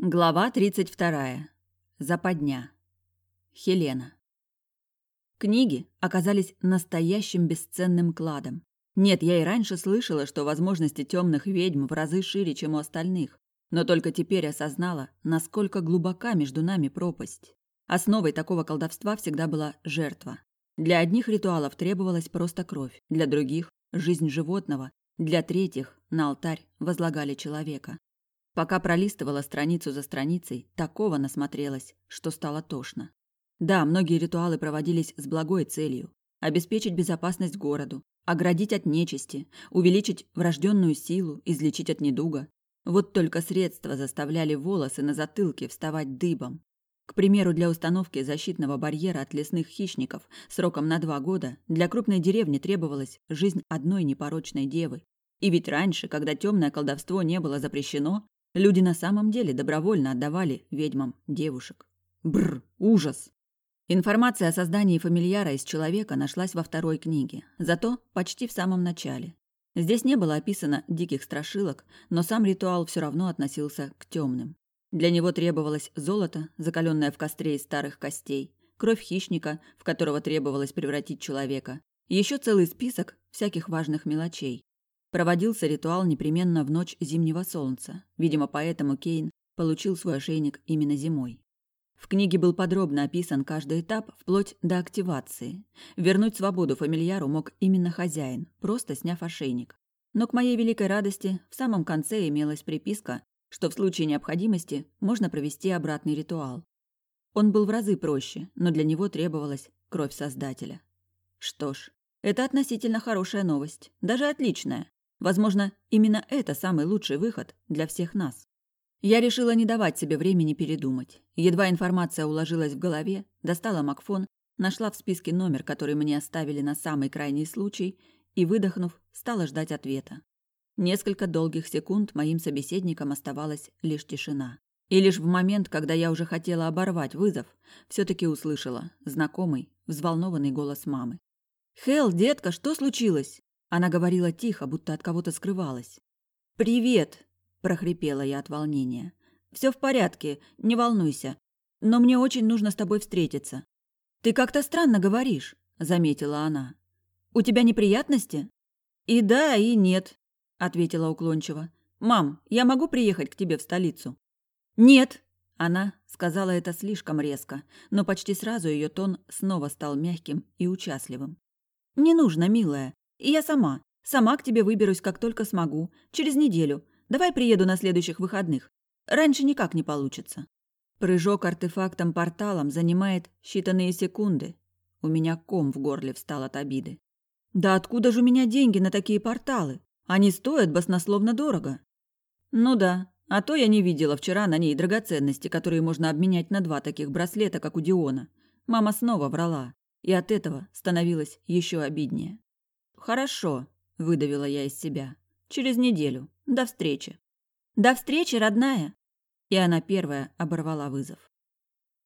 Глава 32. Западня. Хелена. Книги оказались настоящим бесценным кладом. Нет, я и раньше слышала, что возможности темных ведьм в разы шире, чем у остальных, но только теперь осознала, насколько глубока между нами пропасть. Основой такого колдовства всегда была жертва. Для одних ритуалов требовалась просто кровь, для других – жизнь животного, для третьих – на алтарь возлагали человека. Пока пролистывала страницу за страницей, такого насмотрелась, что стало тошно. Да, многие ритуалы проводились с благой целью – обеспечить безопасность городу, оградить от нечисти, увеличить врожденную силу, излечить от недуга. Вот только средства заставляли волосы на затылке вставать дыбом. К примеру, для установки защитного барьера от лесных хищников сроком на два года для крупной деревни требовалась жизнь одной непорочной девы. И ведь раньше, когда темное колдовство не было запрещено, Люди на самом деле добровольно отдавали ведьмам девушек. Бр, ужас! Информация о создании фамильяра из человека нашлась во второй книге, зато почти в самом начале. Здесь не было описано диких страшилок, но сам ритуал все равно относился к темным. Для него требовалось золото, закаленное в костре из старых костей, кровь хищника, в которого требовалось превратить человека, еще целый список всяких важных мелочей. Проводился ритуал непременно в ночь зимнего солнца. Видимо, поэтому Кейн получил свой ошейник именно зимой. В книге был подробно описан каждый этап, вплоть до активации. Вернуть свободу фамильяру мог именно хозяин, просто сняв ошейник. Но к моей великой радости в самом конце имелась приписка, что в случае необходимости можно провести обратный ритуал. Он был в разы проще, но для него требовалась кровь Создателя. Что ж, это относительно хорошая новость, даже отличная. Возможно, именно это самый лучший выход для всех нас. Я решила не давать себе времени передумать. Едва информация уложилась в голове, достала Макфон, нашла в списке номер, который мне оставили на самый крайний случай, и, выдохнув, стала ждать ответа. Несколько долгих секунд моим собеседником оставалась лишь тишина. И лишь в момент, когда я уже хотела оборвать вызов, все таки услышала знакомый, взволнованный голос мамы. «Хелл, детка, что случилось?» Она говорила тихо, будто от кого-то скрывалась. «Привет!» – прохрипела я от волнения. «Все в порядке, не волнуйся. Но мне очень нужно с тобой встретиться». «Ты как-то странно говоришь», – заметила она. «У тебя неприятности?» «И да, и нет», – ответила уклончиво. «Мам, я могу приехать к тебе в столицу?» «Нет!» Она сказала это слишком резко, но почти сразу ее тон снова стал мягким и участливым. «Не нужно, милая. И я сама. Сама к тебе выберусь, как только смогу. Через неделю. Давай приеду на следующих выходных. Раньше никак не получится. Прыжок артефактом-порталом занимает считанные секунды. У меня ком в горле встал от обиды. Да откуда же у меня деньги на такие порталы? Они стоят баснословно дорого. Ну да, а то я не видела вчера на ней драгоценности, которые можно обменять на два таких браслета, как у Диона. Мама снова врала, и от этого становилось еще обиднее. «Хорошо», – выдавила я из себя. «Через неделю. До встречи». «До встречи, родная!» И она первая оборвала вызов.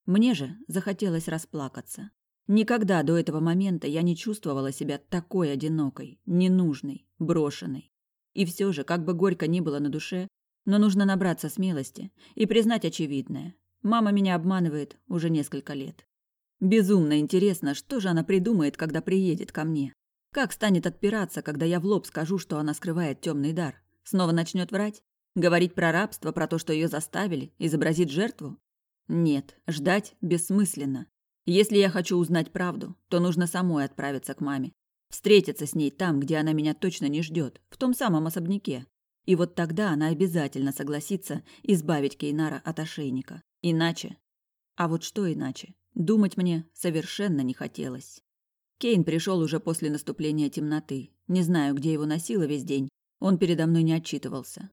Мне же захотелось расплакаться. Никогда до этого момента я не чувствовала себя такой одинокой, ненужной, брошенной. И все же, как бы горько ни было на душе, но нужно набраться смелости и признать очевидное. Мама меня обманывает уже несколько лет. Безумно интересно, что же она придумает, когда приедет ко мне. Как станет отпираться, когда я в лоб скажу, что она скрывает темный дар? Снова начнет врать? Говорить про рабство, про то, что ее заставили, изобразить жертву? Нет, ждать бессмысленно. Если я хочу узнать правду, то нужно самой отправиться к маме. Встретиться с ней там, где она меня точно не ждет, в том самом особняке. И вот тогда она обязательно согласится избавить Кейнара от ошейника. Иначе... А вот что иначе? Думать мне совершенно не хотелось. Кейн пришел уже после наступления темноты. Не знаю, где его носило весь день. Он передо мной не отчитывался.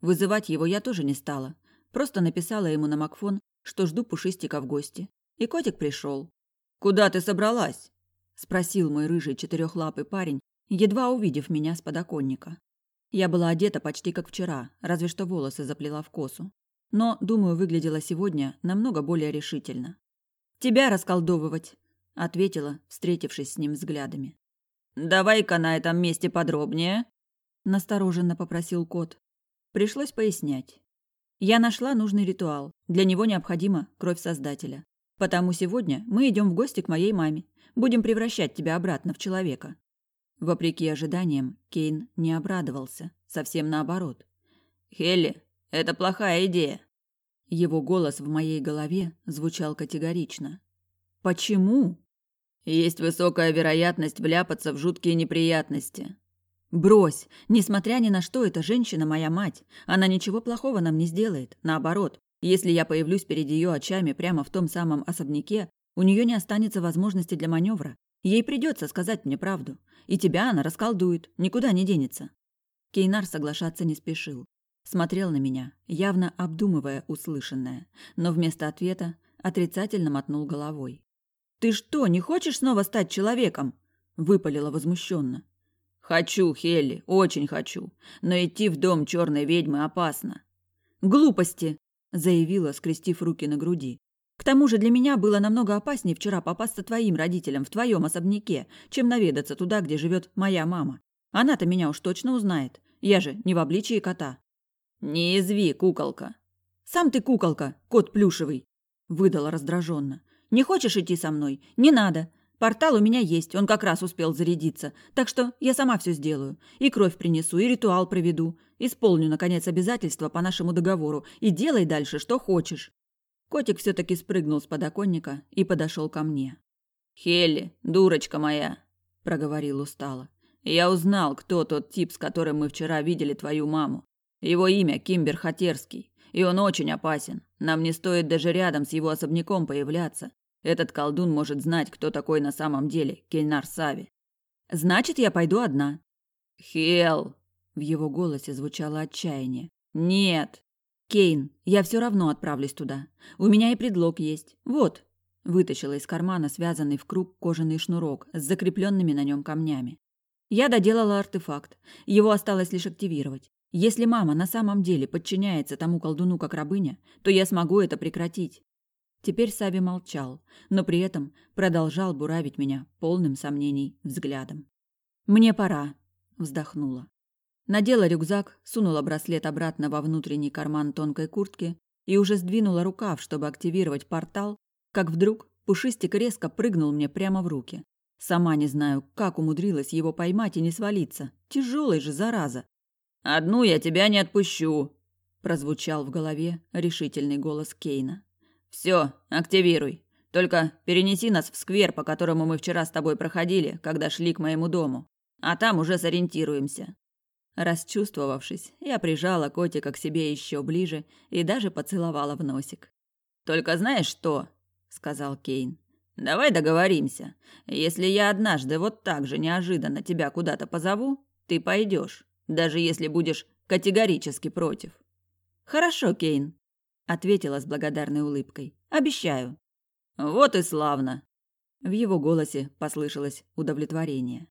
Вызывать его я тоже не стала. Просто написала ему на Макфон, что жду Пушистика в гости. И котик пришел. «Куда ты собралась?» – спросил мой рыжий четырехлапый парень, едва увидев меня с подоконника. Я была одета почти как вчера, разве что волосы заплела в косу. Но, думаю, выглядела сегодня намного более решительно. «Тебя расколдовывать!» Ответила, встретившись с ним взглядами. «Давай-ка на этом месте подробнее», – настороженно попросил кот. Пришлось пояснять. Я нашла нужный ритуал. Для него необходима кровь Создателя. Потому сегодня мы идем в гости к моей маме. Будем превращать тебя обратно в человека. Вопреки ожиданиям, Кейн не обрадовался. Совсем наоборот. «Хелли, это плохая идея». Его голос в моей голове звучал категорично. «Почему?» «Есть высокая вероятность вляпаться в жуткие неприятности». «Брось! Несмотря ни на что, эта женщина моя мать. Она ничего плохого нам не сделает. Наоборот, если я появлюсь перед ее очами прямо в том самом особняке, у нее не останется возможности для маневра. Ей придется сказать мне правду. И тебя она расколдует, никуда не денется». Кейнар соглашаться не спешил. Смотрел на меня, явно обдумывая услышанное, но вместо ответа отрицательно мотнул головой. «Ты что, не хочешь снова стать человеком?» – выпалила возмущенно. «Хочу, Хелли, очень хочу, но идти в дом черной ведьмы опасно». «Глупости!» – заявила, скрестив руки на груди. «К тому же для меня было намного опаснее вчера попасться твоим родителям в твоем особняке, чем наведаться туда, где живет моя мама. Она-то меня уж точно узнает. Я же не в обличии кота». «Не изви, куколка». «Сам ты куколка, кот плюшевый», – выдала раздраженно. «Не хочешь идти со мной? Не надо. Портал у меня есть, он как раз успел зарядиться, так что я сама все сделаю. И кровь принесу, и ритуал проведу. Исполню, наконец, обязательства по нашему договору и делай дальше, что хочешь». Котик все таки спрыгнул с подоконника и подошел ко мне. «Хелли, дурочка моя», – проговорил устало. «Я узнал, кто тот тип, с которым мы вчера видели твою маму. Его имя Кимбер Хатерский, и он очень опасен. Нам не стоит даже рядом с его особняком появляться. Этот колдун может знать, кто такой на самом деле Кельнар Сави. Значит, я пойду одна. Хел, в его голосе звучало отчаяние. Нет. Кейн, я все равно отправлюсь туда. У меня и предлог есть. Вот. Вытащила из кармана связанный в круг кожаный шнурок с закрепленными на нем камнями. Я доделала артефакт. Его осталось лишь активировать. Если мама на самом деле подчиняется тому колдуну как рабыня, то я смогу это прекратить. Теперь Сави молчал, но при этом продолжал буравить меня полным сомнений взглядом. «Мне пора», — вздохнула. Надела рюкзак, сунула браслет обратно во внутренний карман тонкой куртки и уже сдвинула рукав, чтобы активировать портал, как вдруг Пушистик резко прыгнул мне прямо в руки. Сама не знаю, как умудрилась его поймать и не свалиться. Тяжелый же, зараза. «Одну я тебя не отпущу», – прозвучал в голове решительный голос Кейна. «Все, активируй. Только перенеси нас в сквер, по которому мы вчера с тобой проходили, когда шли к моему дому. А там уже сориентируемся». Расчувствовавшись, я прижала котика к себе еще ближе и даже поцеловала в носик. «Только знаешь что?» – сказал Кейн. «Давай договоримся. Если я однажды вот так же неожиданно тебя куда-то позову, ты пойдешь даже если будешь категорически против. Хорошо, Кейн, ответила с благодарной улыбкой. Обещаю. Вот и славно. В его голосе послышалось удовлетворение.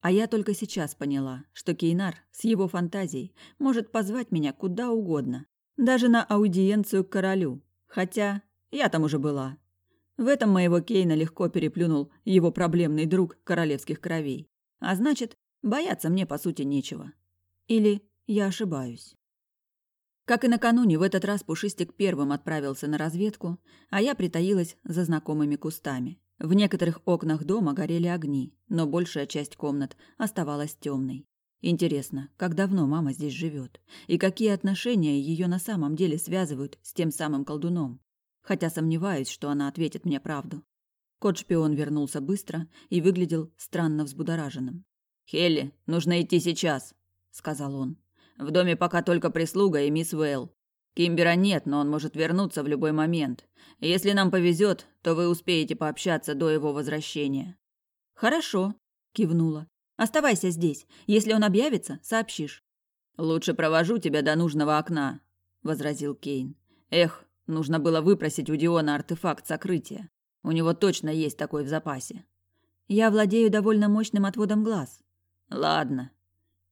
А я только сейчас поняла, что Кейнар с его фантазией может позвать меня куда угодно, даже на аудиенцию к королю, хотя я там уже была. В этом моего Кейна легко переплюнул его проблемный друг королевских кровей. А значит, бояться мне по сути нечего. Или я ошибаюсь? Как и накануне, в этот раз Пушистик первым отправился на разведку, а я притаилась за знакомыми кустами. В некоторых окнах дома горели огни, но большая часть комнат оставалась темной. Интересно, как давно мама здесь живет? И какие отношения ее на самом деле связывают с тем самым колдуном? Хотя сомневаюсь, что она ответит мне правду. Кот-шпион вернулся быстро и выглядел странно взбудораженным. «Хелли, нужно идти сейчас!» Сказал он. В доме пока только прислуга и мисс Вейл. Кимбера нет, но он может вернуться в любой момент. Если нам повезет, то вы успеете пообщаться до его возвращения. Хорошо, кивнула. Оставайся здесь. Если он объявится, сообщишь. Лучше провожу тебя до нужного окна, возразил Кейн. Эх, нужно было выпросить у Диона артефакт сокрытия. У него точно есть такой в запасе. Я владею довольно мощным отводом глаз. Ладно,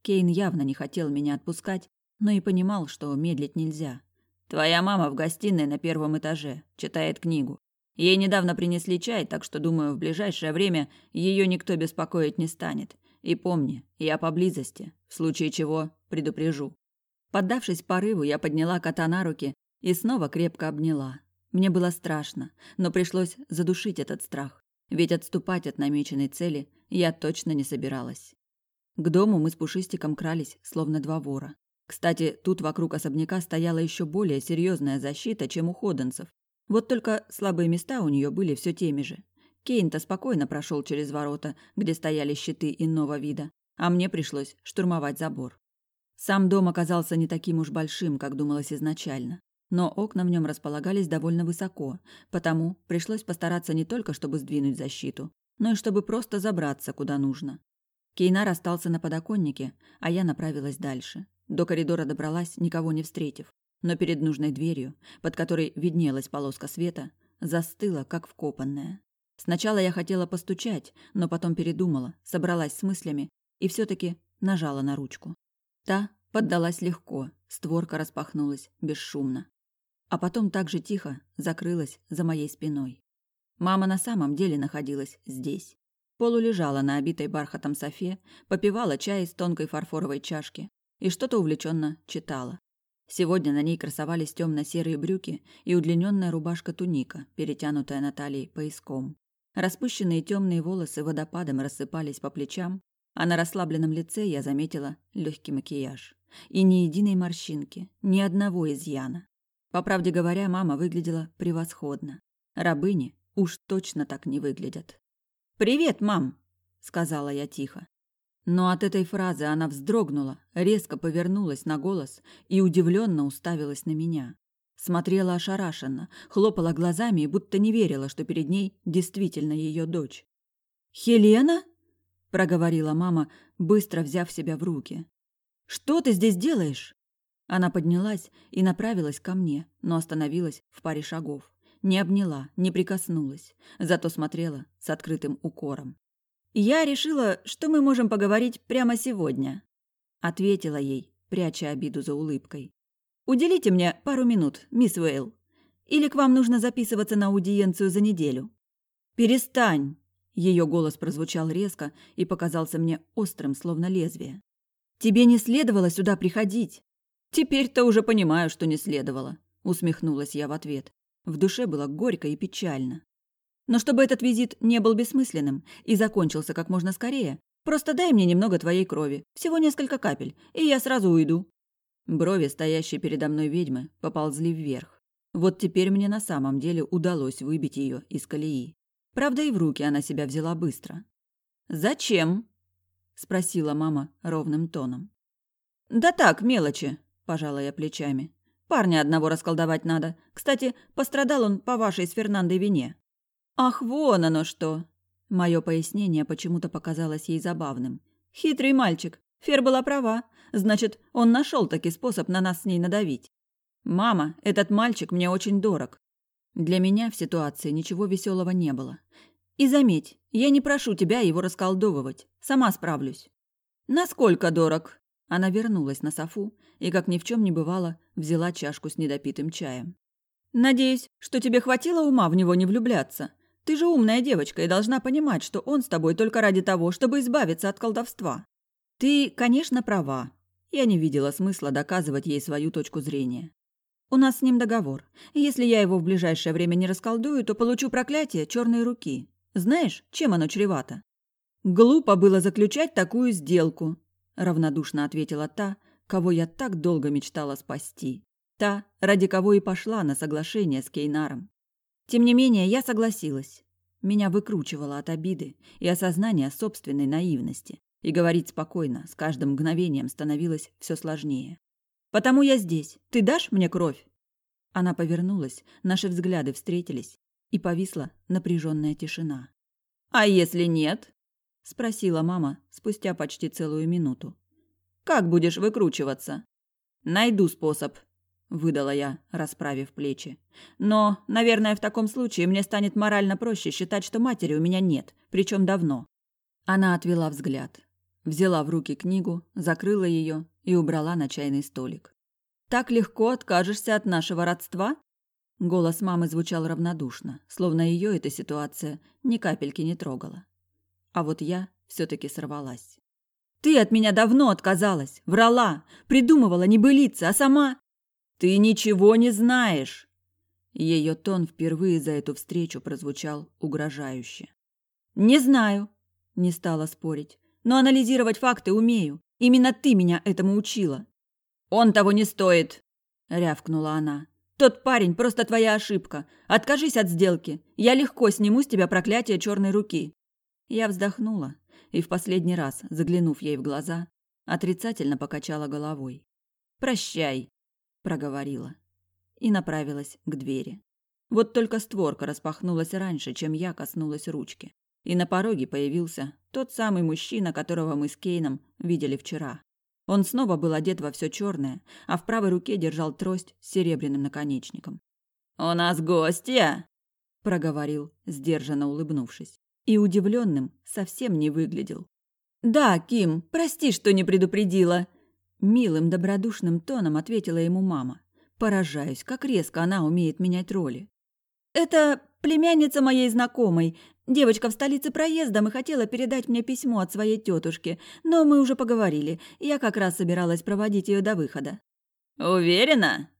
Кейн явно не хотел меня отпускать, но и понимал, что медлить нельзя. «Твоя мама в гостиной на первом этаже, читает книгу. Ей недавно принесли чай, так что, думаю, в ближайшее время ее никто беспокоить не станет. И помни, я поблизости, в случае чего предупрежу». Поддавшись порыву, я подняла кота на руки И снова крепко обняла. Мне было страшно, но пришлось задушить этот страх, ведь отступать от намеченной цели я точно не собиралась. К дому мы с Пушистиком крались, словно два вора. Кстати, тут вокруг особняка стояла еще более серьезная защита, чем у ходенцев. Вот только слабые места у нее были все теми же. Кейн-то спокойно прошел через ворота, где стояли щиты иного вида, а мне пришлось штурмовать забор. Сам дом оказался не таким уж большим, как думалось изначально, но окна в нем располагались довольно высоко, потому пришлось постараться не только, чтобы сдвинуть защиту, но и чтобы просто забраться куда нужно. Кейнар остался на подоконнике, а я направилась дальше. До коридора добралась, никого не встретив, но перед нужной дверью, под которой виднелась полоска света, застыла, как вкопанная. Сначала я хотела постучать, но потом передумала, собралась с мыслями и все таки нажала на ручку. Та поддалась легко, створка распахнулась бесшумно. А потом так же тихо закрылась за моей спиной. Мама на самом деле находилась здесь. Полу лежала на обитой бархатом софе, попивала чай из тонкой фарфоровой чашки и что-то увлеченно читала. Сегодня на ней красовались темно-серые брюки и удлиненная рубашка-туника, перетянутая на талии пояском. Распущенные темные волосы водопадом рассыпались по плечам, а на расслабленном лице я заметила легкий макияж. И ни единой морщинки, ни одного изъяна. По правде говоря, мама выглядела превосходно. Рабыни уж точно так не выглядят. «Привет, мам!» — сказала я тихо. Но от этой фразы она вздрогнула, резко повернулась на голос и удивленно уставилась на меня. Смотрела ошарашенно, хлопала глазами и будто не верила, что перед ней действительно ее дочь. «Хелена?» – проговорила мама, быстро взяв себя в руки. «Что ты здесь делаешь?» Она поднялась и направилась ко мне, но остановилась в паре шагов. Не обняла, не прикоснулась, зато смотрела с открытым укором. «Я решила, что мы можем поговорить прямо сегодня», – ответила ей, пряча обиду за улыбкой. Уделите мне пару минут, мисс Уэйл. Или к вам нужно записываться на аудиенцию за неделю?» «Перестань!» Ее голос прозвучал резко и показался мне острым, словно лезвие. «Тебе не следовало сюда приходить!» «Теперь-то уже понимаю, что не следовало», — усмехнулась я в ответ. В душе было горько и печально. «Но чтобы этот визит не был бессмысленным и закончился как можно скорее, просто дай мне немного твоей крови, всего несколько капель, и я сразу уйду. Брови, стоящей передо мной ведьмы, поползли вверх. Вот теперь мне на самом деле удалось выбить ее из колеи. Правда, и в руки она себя взяла быстро. «Зачем?» – спросила мама ровным тоном. «Да так, мелочи», – пожала я плечами. «Парня одного расколдовать надо. Кстати, пострадал он по вашей с Фернандой вине». «Ах, вон оно что!» Мое пояснение почему-то показалось ей забавным. «Хитрый мальчик. Фер была права. Значит, он нашел таки способ на нас с ней надавить. «Мама, этот мальчик мне очень дорог». Для меня в ситуации ничего веселого не было. И заметь, я не прошу тебя его расколдовывать. Сама справлюсь. «Насколько дорог?» Она вернулась на софу и, как ни в чем не бывало, взяла чашку с недопитым чаем. «Надеюсь, что тебе хватило ума в него не влюбляться. Ты же умная девочка и должна понимать, что он с тобой только ради того, чтобы избавиться от колдовства». «Ты, конечно, права. Я не видела смысла доказывать ей свою точку зрения. У нас с ним договор. Если я его в ближайшее время не расколдую, то получу проклятие черной руки. Знаешь, чем оно чревато? Глупо было заключать такую сделку, равнодушно ответила та, кого я так долго мечтала спасти. Та, ради кого и пошла на соглашение с Кейнаром. Тем не менее, я согласилась. Меня выкручивало от обиды и осознания собственной наивности и говорить спокойно с каждым мгновением становилось все сложнее. «Потому я здесь. Ты дашь мне кровь?» Она повернулась, наши взгляды встретились, и повисла напряженная тишина. «А если нет?» – спросила мама спустя почти целую минуту. «Как будешь выкручиваться?» «Найду способ», – выдала я, расправив плечи. «Но, наверное, в таком случае мне станет морально проще считать, что матери у меня нет, причем давно». Она отвела взгляд. Взяла в руки книгу, закрыла ее и убрала на чайный столик. «Так легко откажешься от нашего родства?» Голос мамы звучал равнодушно, словно ее эта ситуация ни капельки не трогала. А вот я все таки сорвалась. «Ты от меня давно отказалась, врала, придумывала небылицы, а сама...» Ты ничего не знаешь. Ее тон впервые за эту встречу прозвучал угрожающе. Не знаю, не стала спорить. Но анализировать факты умею. Именно ты меня этому учила. Он того не стоит, рявкнула она. Тот парень просто твоя ошибка. Откажись от сделки. Я легко сниму с тебя проклятие черной руки. Я вздохнула и в последний раз, заглянув ей в глаза, отрицательно покачала головой. «Прощай», — проговорила и направилась к двери. Вот только створка распахнулась раньше, чем я коснулась ручки, и на пороге появился тот самый мужчина, которого мы с Кейном видели вчера. Он снова был одет во все черное, а в правой руке держал трость с серебряным наконечником. «У нас гостья!» – проговорил, сдержанно улыбнувшись. И удивленным совсем не выглядел. «Да, Ким, прости, что не предупредила!» Милым, добродушным тоном ответила ему мама. Поражаюсь, как резко она умеет менять роли. «Это племянница моей знакомой. Девочка в столице проездом и хотела передать мне письмо от своей тетушки, но мы уже поговорили. Я как раз собиралась проводить ее до выхода». «Уверена?»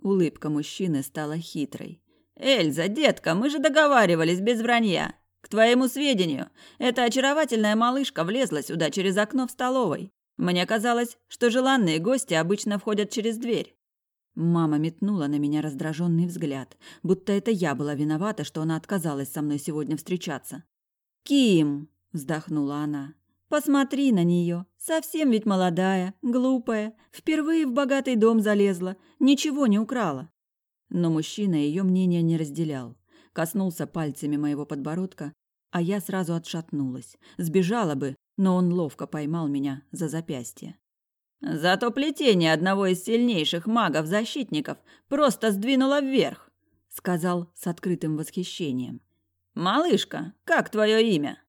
Улыбка мужчины стала хитрой. «Эльза, детка, мы же договаривались без вранья. К твоему сведению, эта очаровательная малышка влезла сюда через окно в столовой. Мне казалось, что желанные гости обычно входят через дверь. Мама метнула на меня раздраженный взгляд, будто это я была виновата, что она отказалась со мной сегодня встречаться. «Ким!» – вздохнула она. «Посмотри на нее. Совсем ведь молодая, глупая. Впервые в богатый дом залезла. Ничего не украла». Но мужчина ее мнение не разделял. Коснулся пальцами моего подбородка, а я сразу отшатнулась. Сбежала бы, но он ловко поймал меня за запястье. Зато плетение одного из сильнейших магов-защитников просто сдвинуло вверх, сказал с открытым восхищением. Малышка, как твое имя?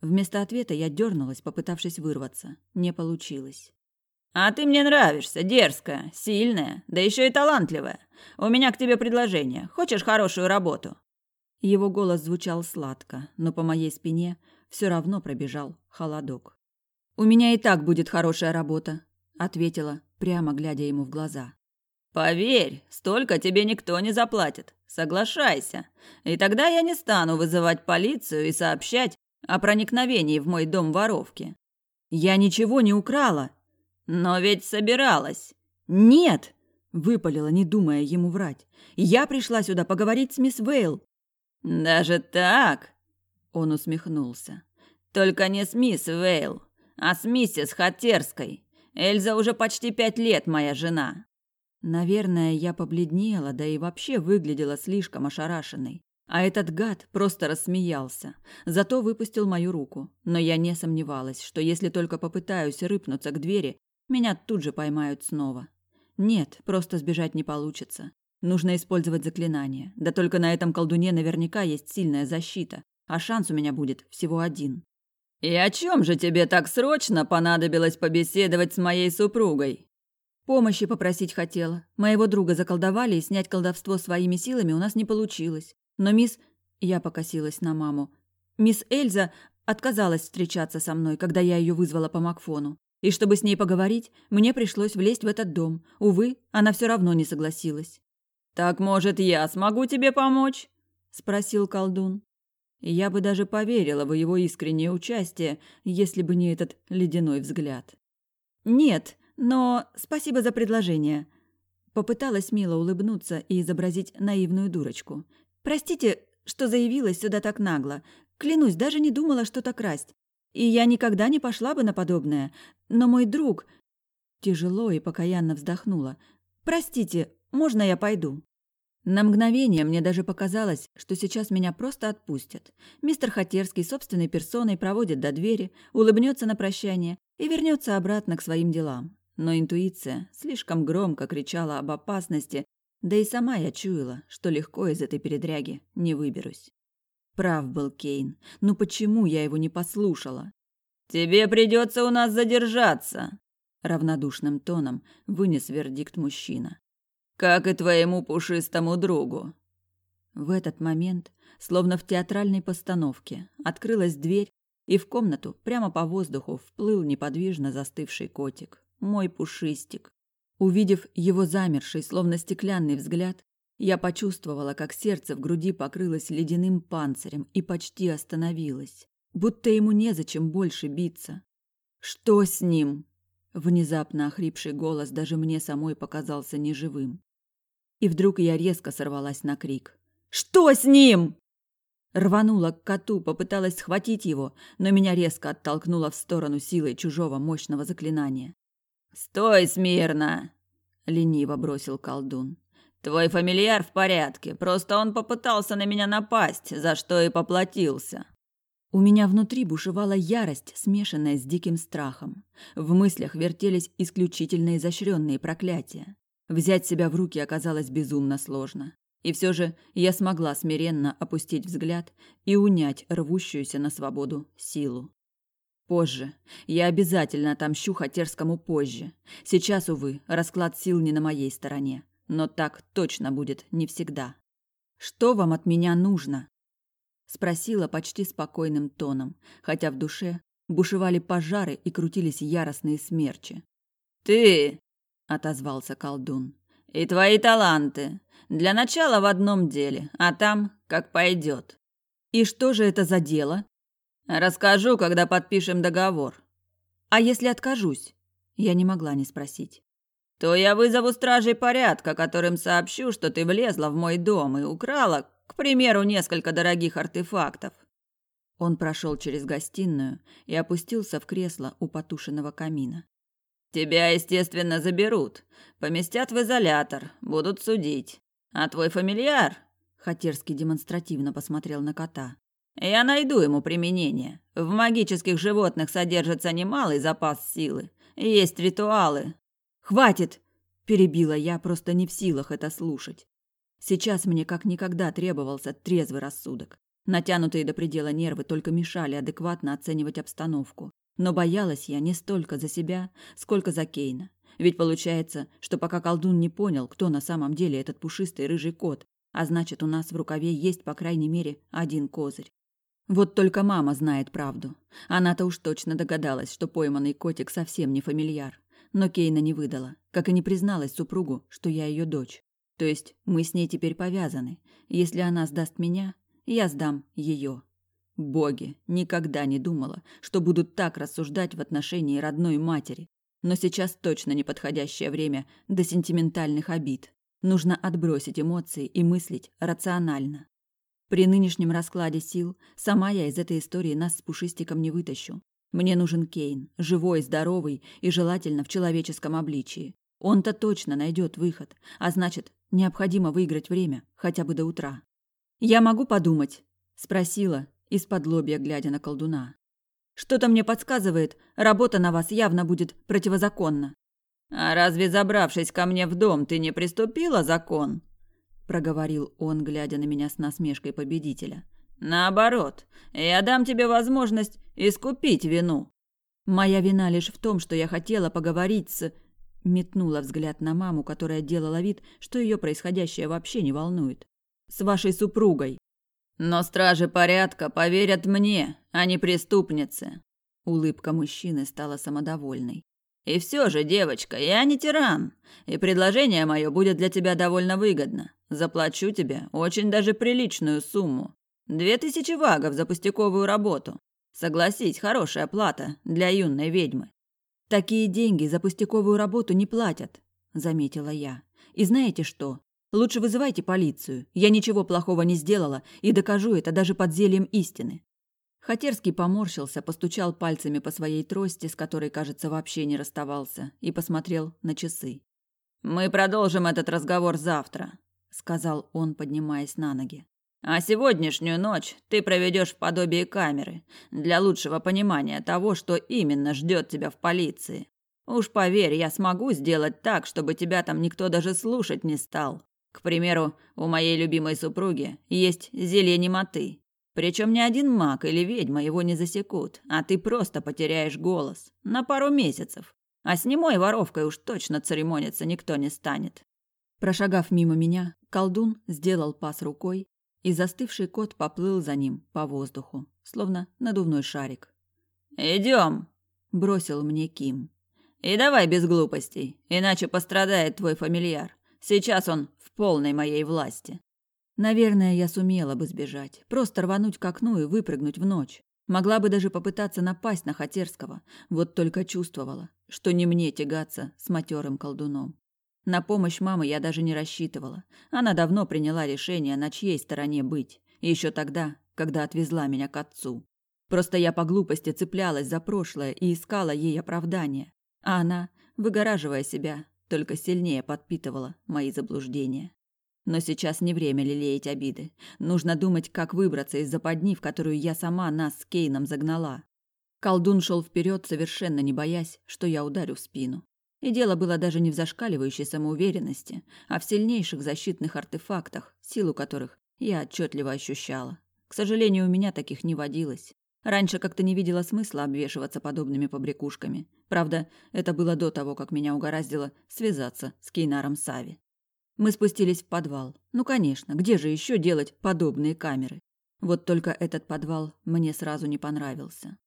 Вместо ответа я дернулась, попытавшись вырваться. Не получилось. А ты мне нравишься, дерзкая, сильная, да еще и талантливая. У меня к тебе предложение. Хочешь хорошую работу? Его голос звучал сладко, но по моей спине все равно пробежал холодок. У меня и так будет хорошая работа, ответила, прямо глядя ему в глаза. Поверь, столько тебе никто не заплатит. Соглашайся. И тогда я не стану вызывать полицию и сообщать о проникновении в мой дом воровки. Я ничего не украла. Но ведь собиралась. Нет, выпалила, не думая ему врать. Я пришла сюда поговорить с мисс Вейл. Даже так? Он усмехнулся. Только не с мисс Вейл, а с миссис Хатерской. Эльза уже почти пять лет моя жена. Наверное, я побледнела, да и вообще выглядела слишком ошарашенной. А этот гад просто рассмеялся, зато выпустил мою руку. Но я не сомневалась, что если только попытаюсь рыпнуться к двери, меня тут же поймают снова. Нет, просто сбежать не получится. Нужно использовать заклинание. Да только на этом колдуне наверняка есть сильная защита, а шанс у меня будет всего один. «И о чем же тебе так срочно понадобилось побеседовать с моей супругой?» «Помощи попросить хотела. Моего друга заколдовали, и снять колдовство своими силами у нас не получилось. Но мисс...» Я покосилась на маму. «Мисс Эльза отказалась встречаться со мной, когда я ее вызвала по Макфону. И чтобы с ней поговорить, мне пришлось влезть в этот дом. Увы, она все равно не согласилась». «Так, может, я смогу тебе помочь?» – спросил колдун. Я бы даже поверила в его искреннее участие, если бы не этот ледяной взгляд. «Нет, но спасибо за предложение». Попыталась мило улыбнуться и изобразить наивную дурочку. «Простите, что заявилась сюда так нагло. Клянусь, даже не думала что-то красть. И я никогда не пошла бы на подобное. Но мой друг...» Тяжело и покаянно вздохнула. «Простите, можно я пойду?» На мгновение мне даже показалось, что сейчас меня просто отпустят. Мистер Хатерский собственной персоной проводит до двери, улыбнется на прощание и вернется обратно к своим делам. Но интуиция слишком громко кричала об опасности, да и сама я чуяла, что легко из этой передряги не выберусь. Прав был Кейн. Ну почему я его не послушала? «Тебе придется у нас задержаться», — равнодушным тоном вынес вердикт мужчина как и твоему пушистому другу. В этот момент, словно в театральной постановке, открылась дверь, и в комнату прямо по воздуху вплыл неподвижно застывший котик, мой пушистик. Увидев его замерший, словно стеклянный взгляд, я почувствовала, как сердце в груди покрылось ледяным панцирем и почти остановилось, будто ему незачем больше биться. «Что с ним?» Внезапно охрипший голос даже мне самой показался неживым. И вдруг я резко сорвалась на крик. «Что с ним?» Рванула к коту, попыталась схватить его, но меня резко оттолкнуло в сторону силой чужого мощного заклинания. «Стой смирно!» — лениво бросил колдун. «Твой фамильяр в порядке, просто он попытался на меня напасть, за что и поплатился». У меня внутри бушевала ярость, смешанная с диким страхом. В мыслях вертелись исключительно изощренные проклятия. Взять себя в руки оказалось безумно сложно. И все же я смогла смиренно опустить взгляд и унять рвущуюся на свободу силу. Позже. Я обязательно отомщу Хатерскому позже. Сейчас, увы, расклад сил не на моей стороне. Но так точно будет не всегда. «Что вам от меня нужно?» Спросила почти спокойным тоном, хотя в душе бушевали пожары и крутились яростные смерчи. «Ты!» — отозвался колдун. «И твои таланты. Для начала в одном деле, а там как пойдет». «И что же это за дело?» «Расскажу, когда подпишем договор». «А если откажусь?» Я не могла не спросить. «То я вызову стражей порядка, которым сообщу, что ты влезла в мой дом и украла, к примеру, несколько дорогих артефактов». Он прошел через гостиную и опустился в кресло у потушенного камина. «Тебя, естественно, заберут, поместят в изолятор, будут судить. А твой фамильяр...» Хатерский демонстративно посмотрел на кота. «Я найду ему применение. В магических животных содержится немалый запас силы. Есть ритуалы». «Хватит!» – перебила я, просто не в силах это слушать. Сейчас мне как никогда требовался трезвый рассудок. Натянутые до предела нервы только мешали адекватно оценивать обстановку. Но боялась я не столько за себя, сколько за Кейна. Ведь получается, что пока колдун не понял, кто на самом деле этот пушистый рыжий кот, а значит, у нас в рукаве есть, по крайней мере, один козырь. Вот только мама знает правду. Она-то уж точно догадалась, что пойманный котик совсем не фамильяр. Но Кейна не выдала, как и не призналась супругу, что я ее дочь. То есть мы с ней теперь повязаны. Если она сдаст меня, я сдам ее. Боги, никогда не думала, что будут так рассуждать в отношении родной матери. Но сейчас точно неподходящее время до сентиментальных обид. Нужно отбросить эмоции и мыслить рационально. При нынешнем раскладе сил сама я из этой истории нас с Пушистиком не вытащу. Мне нужен Кейн, живой, здоровый и желательно в человеческом обличии. Он-то точно найдет выход, а значит, необходимо выиграть время, хотя бы до утра. «Я могу подумать?» – спросила, из-под лобья глядя на колдуна. Что-то мне подсказывает, работа на вас явно будет противозаконна. А разве забравшись ко мне в дом, ты не приступила закон? проговорил он, глядя на меня с насмешкой победителя. Наоборот, я дам тебе возможность искупить вину. Моя вина лишь в том, что я хотела поговорить с метнула взгляд на маму, которая делала вид, что ее происходящее вообще не волнует. С вашей супругой. Но стражи порядка поверят мне, а не преступнице. Улыбка мужчины стала самодовольной. И все же, девочка, я не тиран, и предложение мое будет для тебя довольно выгодно. Заплачу тебе очень даже приличную сумму. Две тысячи вагов за пустяковую работу. Согласись, хорошая плата для юной ведьмы. Такие деньги за пустяковую работу не платят, заметила я. И знаете что? Лучше вызывайте полицию. Я ничего плохого не сделала и докажу это даже под зельем истины. Хатерский поморщился, постучал пальцами по своей трости, с которой, кажется, вообще не расставался, и посмотрел на часы. «Мы продолжим этот разговор завтра», — сказал он, поднимаясь на ноги. «А сегодняшнюю ночь ты проведешь в подобии камеры, для лучшего понимания того, что именно ждет тебя в полиции. Уж поверь, я смогу сделать так, чтобы тебя там никто даже слушать не стал. К примеру, у моей любимой супруги есть зелье немоты. Причем ни один маг или ведьма его не засекут, а ты просто потеряешь голос. На пару месяцев. А с немой воровкой уж точно церемониться никто не станет. Прошагав мимо меня, колдун сделал пас рукой, и застывший кот поплыл за ним по воздуху, словно надувной шарик. «Идем!» – бросил мне Ким. И давай без глупостей, иначе пострадает твой фамильяр. Сейчас он в полной моей власти. Наверное, я сумела бы сбежать, просто рвануть к окну и выпрыгнуть в ночь. Могла бы даже попытаться напасть на Хатерского, вот только чувствовала, что не мне тягаться с матерым колдуном. На помощь мамы я даже не рассчитывала. Она давно приняла решение, на чьей стороне быть. Еще тогда, когда отвезла меня к отцу. Просто я по глупости цеплялась за прошлое и искала ей оправдания. А она, выгораживая себя, только сильнее подпитывала мои заблуждения. Но сейчас не время лелеять обиды. Нужно думать, как выбраться из западни, в которую я сама нас с Кейном загнала. Колдун шел вперед, совершенно не боясь, что я ударю в спину. И дело было даже не в зашкаливающей самоуверенности, а в сильнейших защитных артефактах, силу которых я отчетливо ощущала. К сожалению, у меня таких не водилось. Раньше как-то не видела смысла обвешиваться подобными побрякушками. Правда, это было до того, как меня угораздило связаться с Кейнаром Сави. Мы спустились в подвал. Ну, конечно, где же еще делать подобные камеры? Вот только этот подвал мне сразу не понравился.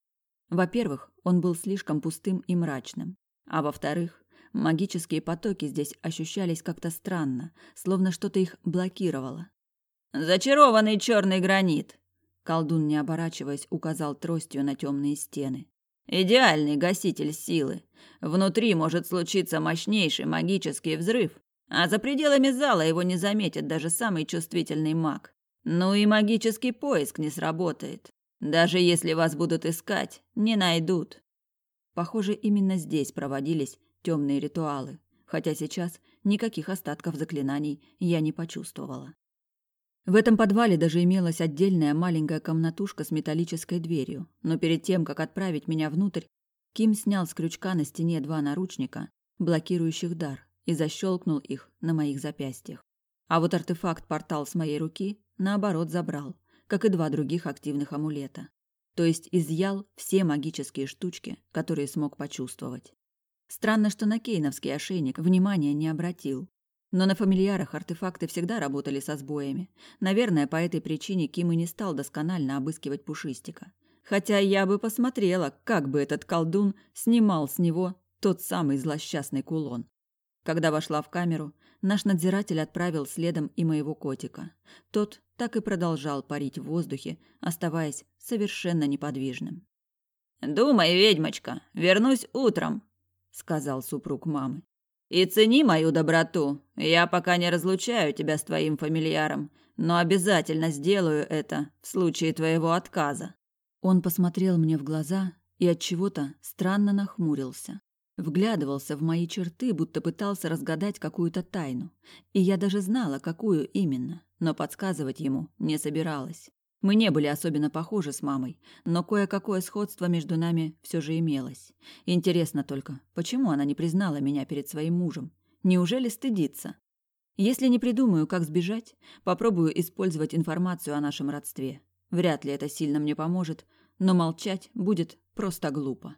Во-первых, он был слишком пустым и мрачным. А во-вторых, магические потоки здесь ощущались как-то странно, словно что-то их блокировало. «Зачарованный черный гранит!» Колдун, не оборачиваясь, указал тростью на темные стены. «Идеальный гаситель силы. Внутри может случиться мощнейший магический взрыв, а за пределами зала его не заметит даже самый чувствительный маг. Ну и магический поиск не сработает. Даже если вас будут искать, не найдут. Похоже, именно здесь проводились темные ритуалы, хотя сейчас никаких остатков заклинаний я не почувствовала. В этом подвале даже имелась отдельная маленькая комнатушка с металлической дверью, но перед тем, как отправить меня внутрь, Ким снял с крючка на стене два наручника, блокирующих дар, и защелкнул их на моих запястьях. А вот артефакт-портал с моей руки, наоборот, забрал, как и два других активных амулета. То есть изъял все магические штучки, которые смог почувствовать. Странно, что на кейновский ошейник внимания не обратил. Но на фамильярах артефакты всегда работали со сбоями. Наверное, по этой причине Ким и не стал досконально обыскивать Пушистика. Хотя я бы посмотрела, как бы этот колдун снимал с него тот самый злосчастный кулон. Когда вошла в камеру, наш надзиратель отправил следом и моего котика. Тот так и продолжал парить в воздухе, оставаясь совершенно неподвижным. «Думай, ведьмочка, вернусь утром», — сказал супруг мамы. «И цени мою доброту. Я пока не разлучаю тебя с твоим фамильяром, но обязательно сделаю это в случае твоего отказа». Он посмотрел мне в глаза и от чего-то странно нахмурился. Вглядывался в мои черты, будто пытался разгадать какую-то тайну. И я даже знала, какую именно, но подсказывать ему не собиралась. Мы не были особенно похожи с мамой, но кое-какое сходство между нами все же имелось. Интересно только, почему она не признала меня перед своим мужем? Неужели стыдится? Если не придумаю, как сбежать, попробую использовать информацию о нашем родстве. Вряд ли это сильно мне поможет, но молчать будет просто глупо.